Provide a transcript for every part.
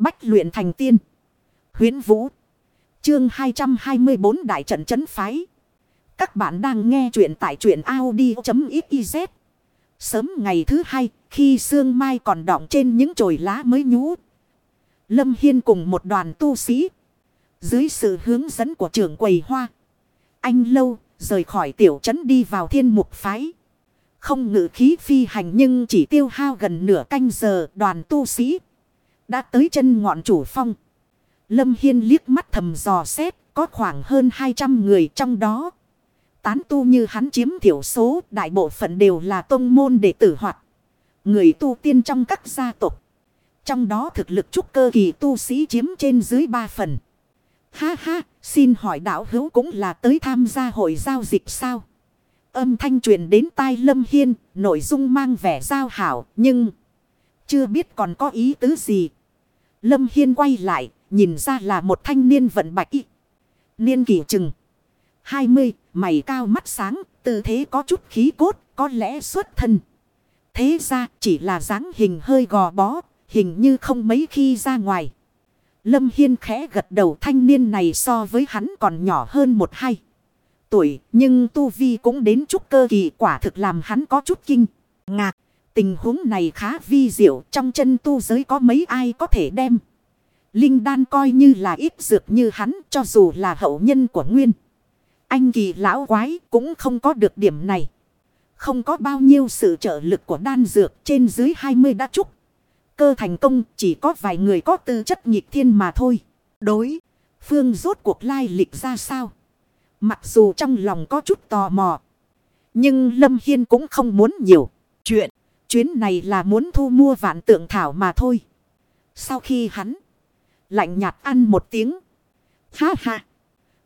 Bách luyện thành tiên. Huyến Vũ. Chương 224 Đại trận chấn phái. Các bạn đang nghe truyện tại truyện Audi.xyz. Sớm ngày thứ hai, khi sương mai còn đọng trên những chồi lá mới nhú. Lâm Hiên cùng một đoàn tu sĩ. Dưới sự hướng dẫn của trưởng quầy hoa. Anh lâu, rời khỏi tiểu trấn đi vào thiên mục phái. Không ngự khí phi hành nhưng chỉ tiêu hao gần nửa canh giờ đoàn tu sĩ. Đã tới chân ngọn chủ phong. Lâm Hiên liếc mắt thầm dò xét có khoảng hơn 200 người trong đó. Tán tu như hắn chiếm thiểu số đại bộ phận đều là tông môn đệ tử hoạt. Người tu tiên trong các gia tộc. Trong đó thực lực trúc cơ kỳ tu sĩ chiếm trên dưới 3 phần. Ha ha, xin hỏi đạo hữu cũng là tới tham gia hội giao dịch sao? Âm thanh truyền đến tai Lâm Hiên, nội dung mang vẻ giao hảo, nhưng chưa biết còn có ý tứ gì. Lâm Hiên quay lại, nhìn ra là một thanh niên vận bạch y. Niên kỷ chừng 20, mày cao mắt sáng, tư thế có chút khí cốt, có lẽ xuất thân. Thế ra chỉ là dáng hình hơi gò bó, hình như không mấy khi ra ngoài. Lâm Hiên khẽ gật đầu thanh niên này so với hắn còn nhỏ hơn một hai tuổi, nhưng Tu Vi cũng đến chút cơ kỳ quả thực làm hắn có chút kinh. Ngạc, tình huống này khá vi diệu trong chân tu giới có mấy ai có thể đem. Linh đan coi như là ít dược như hắn cho dù là hậu nhân của Nguyên. Anh kỳ lão quái cũng không có được điểm này. Không có bao nhiêu sự trợ lực của đan dược trên dưới 20 đã trúc. Cơ thành công chỉ có vài người có tư chất nhịp thiên mà thôi. Đối, phương rốt cuộc lai lịch ra sao? Mặc dù trong lòng có chút tò mò. Nhưng Lâm Hiên cũng không muốn nhiều. Chuyến này là muốn thu mua vạn tượng thảo mà thôi. Sau khi hắn lạnh nhạt ăn một tiếng. Ha ha.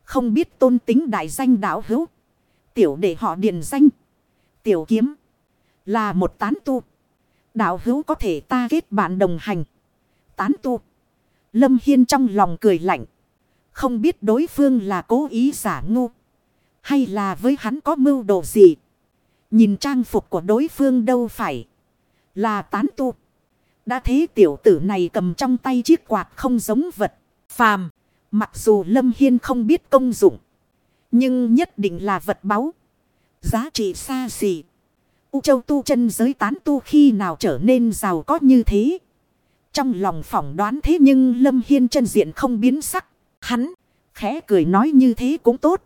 Không biết tôn tính đại danh đạo hữu. Tiểu để họ điền danh. Tiểu kiếm. Là một tán tu. Đạo hữu có thể ta kết bạn đồng hành. Tán tu. Lâm Hiên trong lòng cười lạnh. Không biết đối phương là cố ý giả ngu. Hay là với hắn có mưu đồ gì. Nhìn trang phục của đối phương đâu phải. Là tán tu. Đã thế tiểu tử này cầm trong tay chiếc quạt không giống vật. Phàm. Mặc dù Lâm Hiên không biết công dụng. Nhưng nhất định là vật báu. Giá trị xa xỉ. U châu tu chân giới tán tu khi nào trở nên giàu có như thế. Trong lòng phỏng đoán thế nhưng Lâm Hiên chân diện không biến sắc. Hắn, khẽ cười nói như thế cũng tốt.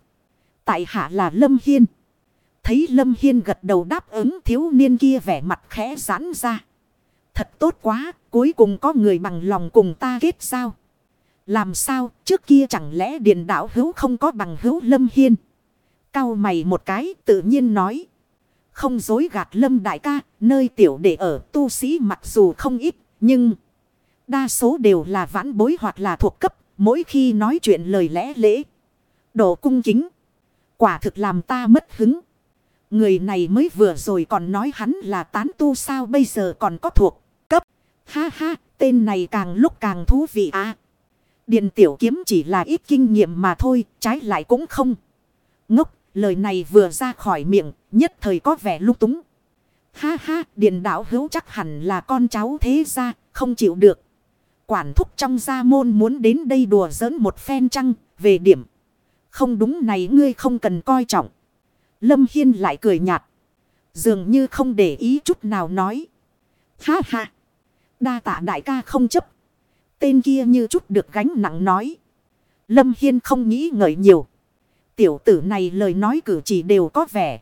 Tại hạ là Lâm Hiên. Thấy Lâm Hiên gật đầu đáp ứng thiếu niên kia vẻ mặt khẽ giãn ra. Thật tốt quá, cuối cùng có người bằng lòng cùng ta kết giao. Làm sao, trước kia chẳng lẽ điện đảo hữu không có bằng hữu Lâm Hiên. Cao mày một cái tự nhiên nói. Không dối gạt Lâm đại ca, nơi tiểu đệ ở tu sĩ mặc dù không ít, nhưng đa số đều là vãn bối hoặc là thuộc cấp, mỗi khi nói chuyện lời lẽ lễ. Độ cung kính. Quả thực làm ta mất hứng. Người này mới vừa rồi còn nói hắn là tán tu sao bây giờ còn có thuộc cấp. Ha ha, tên này càng lúc càng thú vị à. Điện tiểu kiếm chỉ là ít kinh nghiệm mà thôi, trái lại cũng không. Ngốc, lời này vừa ra khỏi miệng, nhất thời có vẻ lúc túng. Ha ha, điện đạo hữu chắc hẳn là con cháu thế ra, không chịu được. Quản thúc trong gia môn muốn đến đây đùa giỡn một phen chăng về điểm. Không đúng này ngươi không cần coi trọng. Lâm Hiên lại cười nhạt. Dường như không để ý chút nào nói. Ha ha. Đa tạ đại ca không chấp. Tên kia như chút được gánh nặng nói. Lâm Hiên không nghĩ ngợi nhiều. Tiểu tử này lời nói cử chỉ đều có vẻ.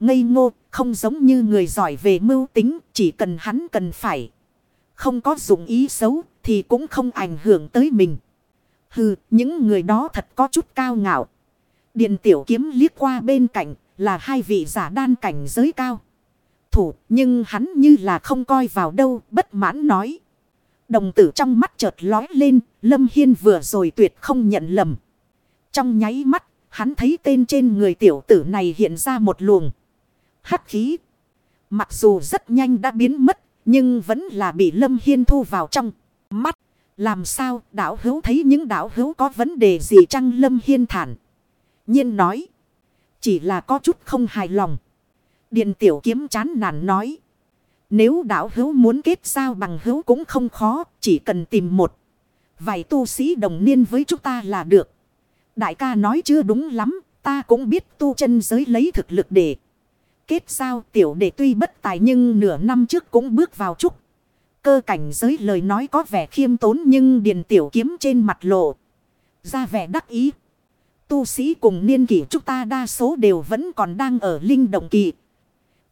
Ngây ngô, không giống như người giỏi về mưu tính, chỉ cần hắn cần phải. Không có dụng ý xấu, thì cũng không ảnh hưởng tới mình. Hừ, những người đó thật có chút cao ngạo. Điện tiểu kiếm liếc qua bên cạnh là hai vị giả đan cảnh giới cao. Thủ, nhưng hắn như là không coi vào đâu, bất mãn nói. Đồng tử trong mắt chợt lói lên, Lâm Hiên vừa rồi tuyệt không nhận lầm. Trong nháy mắt, hắn thấy tên trên người tiểu tử này hiện ra một luồng. Hắc khí. Mặc dù rất nhanh đã biến mất, nhưng vẫn là bị Lâm Hiên thu vào trong mắt. Làm sao đảo hữu thấy những đảo hữu có vấn đề gì chăng Lâm Hiên thản. nhiên nói. Chỉ là có chút không hài lòng. Điền tiểu kiếm chán nản nói. Nếu đảo hữu muốn kết giao bằng hữu cũng không khó. Chỉ cần tìm một Vài tu sĩ đồng niên với chúng ta là được. Đại ca nói chưa đúng lắm. Ta cũng biết tu chân giới lấy thực lực để. Kết sao tiểu đệ tuy bất tài nhưng nửa năm trước cũng bước vào trúc. Cơ cảnh giới lời nói có vẻ khiêm tốn nhưng điền tiểu kiếm trên mặt lộ. Ra vẻ đắc ý. Tu sĩ cùng niên kỷ chúng ta đa số đều vẫn còn đang ở linh động kỳ.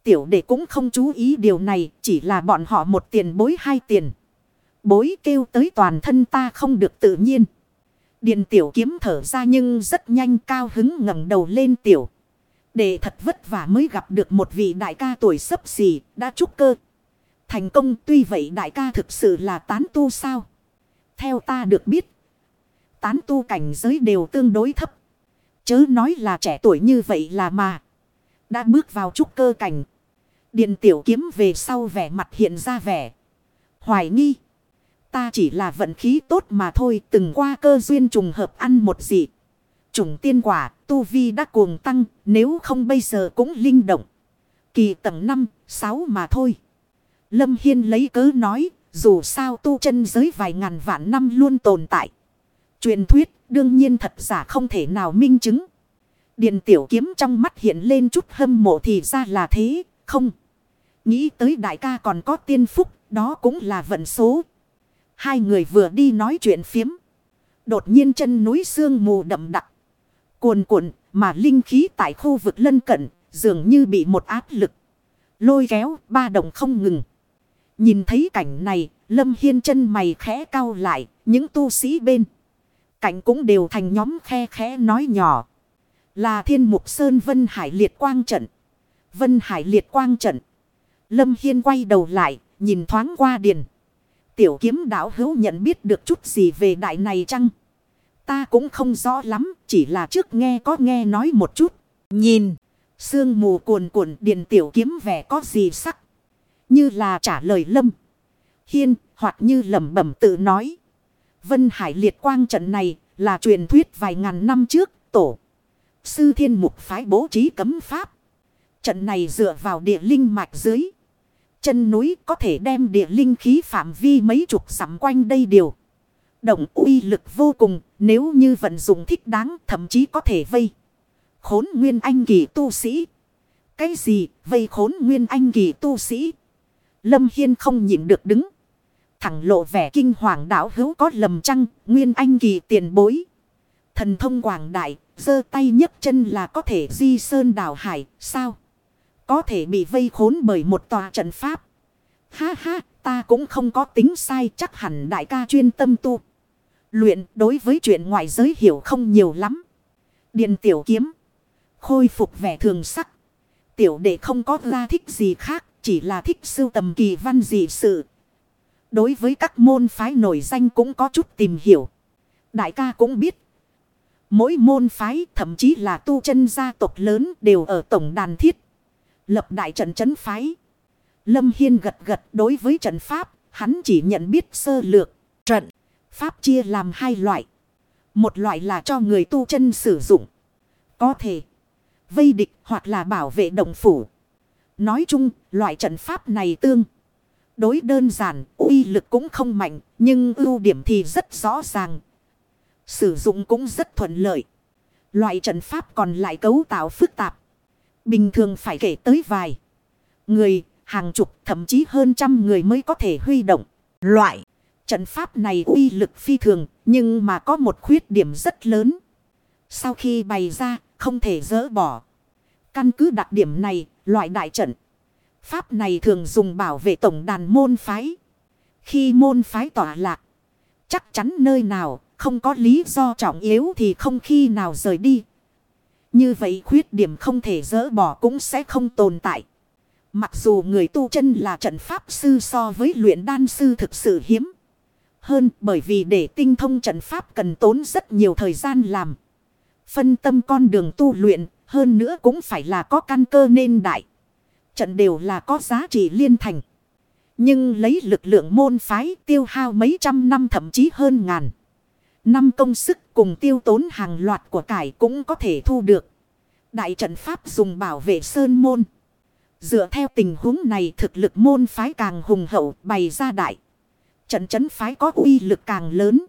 Tiểu đệ cũng không chú ý điều này, chỉ là bọn họ một tiền bối hai tiền. Bối kêu tới toàn thân ta không được tự nhiên. Điền tiểu kiếm thở ra nhưng rất nhanh cao hứng ngẩng đầu lên tiểu. Để thật vất vả mới gặp được một vị đại ca tuổi sấp xì đã trúc cơ. Thành công tuy vậy đại ca thực sự là tán tu sao? Theo ta được biết, tán tu cảnh giới đều tương đối thấp. Chớ nói là trẻ tuổi như vậy là mà. Đã bước vào trúc cơ cảnh. Điền tiểu kiếm về sau vẻ mặt hiện ra vẻ. Hoài nghi. Ta chỉ là vận khí tốt mà thôi. Từng qua cơ duyên trùng hợp ăn một gì. Trùng tiên quả. Tu vi đã cuồng tăng. Nếu không bây giờ cũng linh động. Kỳ tầng 5, 6 mà thôi. Lâm Hiên lấy cớ nói. Dù sao tu chân giới vài ngàn vạn năm luôn tồn tại. Truyền thuyết đương nhiên thật giả không thể nào minh chứng. điền tiểu kiếm trong mắt hiện lên chút hâm mộ thì ra là thế, không. Nghĩ tới đại ca còn có tiên phúc, đó cũng là vận số. Hai người vừa đi nói chuyện phiếm. Đột nhiên chân núi sương mù đậm đặc. Cuồn cuộn mà linh khí tại khu vực lân cận dường như bị một áp lực. Lôi kéo ba đồng không ngừng. Nhìn thấy cảnh này, Lâm Hiên chân mày khẽ cau lại, những tu sĩ bên. Cạnh cũng đều thành nhóm khe khẽ nói nhỏ. Là thiên mục sơn Vân Hải liệt quang trận. Vân Hải liệt quang trận. Lâm Hiên quay đầu lại, nhìn thoáng qua điền. Tiểu kiếm đảo hữu nhận biết được chút gì về đại này chăng? Ta cũng không rõ lắm, chỉ là trước nghe có nghe nói một chút. Nhìn, sương mù cuồn cuộn điền tiểu kiếm vẻ có gì sắc. Như là trả lời Lâm. Hiên, hoặc như lẩm bẩm tự nói. Vân Hải liệt quang trận này là truyền thuyết vài ngàn năm trước, tổ. Sư thiên mục phái bố trí cấm pháp. Trận này dựa vào địa linh mạch dưới. Chân núi có thể đem địa linh khí phạm vi mấy chục sắm quanh đây điều. Động uy lực vô cùng nếu như vận dụng thích đáng thậm chí có thể vây. Khốn nguyên anh kỳ tu sĩ. Cái gì vây khốn nguyên anh kỳ tu sĩ. Lâm Hiên không nhịn được đứng. Thẳng lộ vẻ kinh hoàng đảo hữu có lầm chăng nguyên anh kỳ tiền bối. Thần thông quảng đại giơ tay nhấc chân là có thể di sơn đảo hải sao. Có thể bị vây khốn bởi một tòa trận pháp. Ha ha, ta cũng không có tính sai chắc hẳn đại ca chuyên tâm tu. Luyện đối với chuyện ngoại giới hiểu không nhiều lắm. Điện tiểu kiếm. Khôi phục vẻ thường sắc. Tiểu đệ không có ra thích gì khác. Chỉ là thích sưu tầm kỳ văn dị sự. Đối với các môn phái nổi danh cũng có chút tìm hiểu. Đại ca cũng biết. Mỗi môn phái thậm chí là tu chân gia tộc lớn đều ở tổng đàn thiết. Lập đại trận chấn phái. Lâm Hiên gật gật đối với trận pháp, hắn chỉ nhận biết sơ lược. Trận, pháp chia làm hai loại. Một loại là cho người tu chân sử dụng. Có thể vây địch hoặc là bảo vệ động phủ. Nói chung, loại trận pháp này tương. Đối đơn giản, uy lực cũng không mạnh, nhưng ưu điểm thì rất rõ ràng. Sử dụng cũng rất thuận lợi. Loại trận pháp còn lại cấu tạo phức tạp. Bình thường phải kể tới vài. Người, hàng chục, thậm chí hơn trăm người mới có thể huy động. Loại trận pháp này uy lực phi thường, nhưng mà có một khuyết điểm rất lớn. Sau khi bày ra, không thể dỡ bỏ. Căn cứ đặc điểm này, loại đại trận. Pháp này thường dùng bảo vệ tổng đàn môn phái. Khi môn phái tỏa lạc, chắc chắn nơi nào không có lý do trọng yếu thì không khi nào rời đi. Như vậy khuyết điểm không thể dỡ bỏ cũng sẽ không tồn tại. Mặc dù người tu chân là trận pháp sư so với luyện đan sư thực sự hiếm. Hơn bởi vì để tinh thông trận pháp cần tốn rất nhiều thời gian làm. Phân tâm con đường tu luyện hơn nữa cũng phải là có căn cơ nên đại. Trận đều là có giá trị liên thành. Nhưng lấy lực lượng môn phái tiêu hao mấy trăm năm thậm chí hơn ngàn. Năm công sức cùng tiêu tốn hàng loạt của cải cũng có thể thu được. Đại trận pháp dùng bảo vệ sơn môn. Dựa theo tình huống này thực lực môn phái càng hùng hậu bày ra đại. Trận chấn phái có uy lực càng lớn.